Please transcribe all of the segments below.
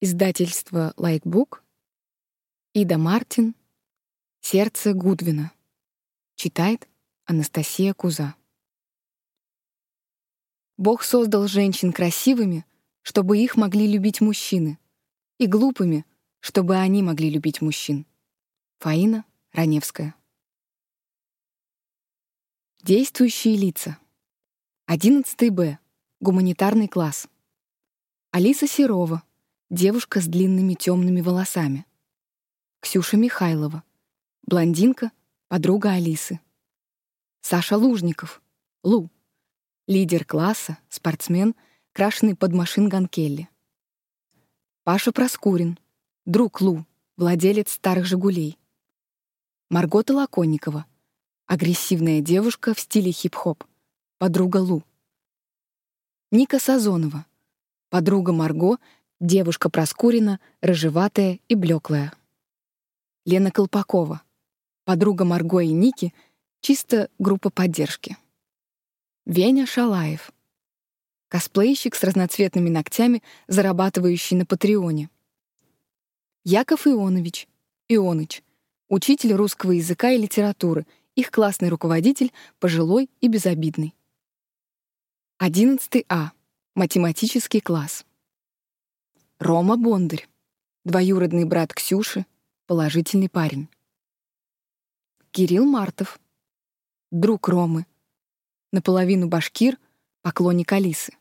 Издательство Лайкбук. Ида Мартин. Сердце Гудвина. Читает Анастасия Куза. Бог создал женщин красивыми, чтобы их могли любить мужчины, и глупыми, чтобы они могли любить мужчин. Фаина Раневская. Действующие лица. 11 Б. Гуманитарный класс. Алиса Серова, девушка с длинными темными волосами. Ксюша Михайлова, блондинка, подруга Алисы. Саша Лужников, Лу, лидер класса, спортсмен, крашеный под машинган Келли. Паша Проскурин, друг Лу, владелец старых «Жигулей». Маргота Лаконникова, агрессивная девушка в стиле хип-хоп, подруга Лу. Ника Сазонова, подруга Марго Девушка Проскурина, рыжеватая и блеклая. Лена Колпакова. Подруга Марго и Ники, чисто группа поддержки. Веня Шалаев. Косплейщик с разноцветными ногтями, зарабатывающий на Патреоне. Яков Ионович. Ионыч. Учитель русского языка и литературы, их классный руководитель, пожилой и безобидный. 11 А. Математический класс. Рома Бондарь, двоюродный брат Ксюши, положительный парень. Кирилл Мартов, друг Ромы, наполовину башкир, поклонник Алисы.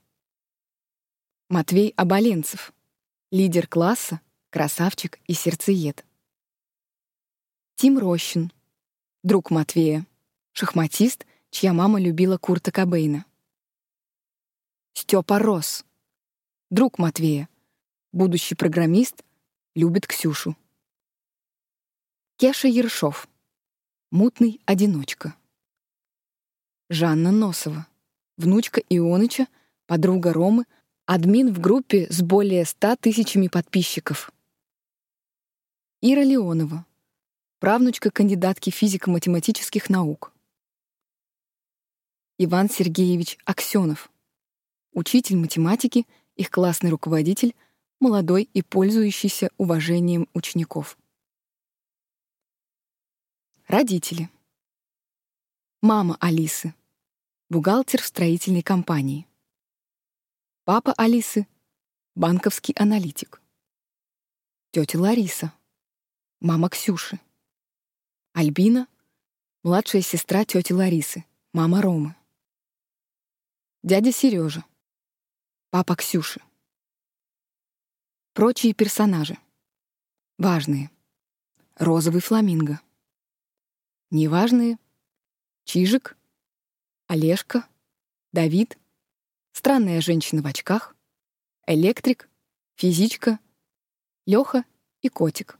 Матвей Оболенцев, лидер класса, красавчик и сердцеед. Тим Рощин, друг Матвея, шахматист, чья мама любила Курта Кобейна. Степа Рос, друг Матвея, будущий программист, любит Ксюшу. Кеша Ершов. Мутный одиночка. Жанна Носова. Внучка Ионыча, подруга Ромы, админ в группе с более ста тысячами подписчиков. Ира Леонова. Правнучка кандидатки физико-математических наук. Иван Сергеевич Аксенов. Учитель математики, их классный руководитель — молодой и пользующийся уважением учеников. Родители. Мама Алисы. Бухгалтер в строительной компании. Папа Алисы. Банковский аналитик. Тетя Лариса. Мама Ксюши. Альбина. Младшая сестра тети Ларисы. Мама Ромы. Дядя Сережа. Папа Ксюши. Прочие персонажи. Важные. Розовый фламинго. Неважные. Чижик. Олежка. Давид. Странная женщина в очках. Электрик. Физичка. Лёха и котик.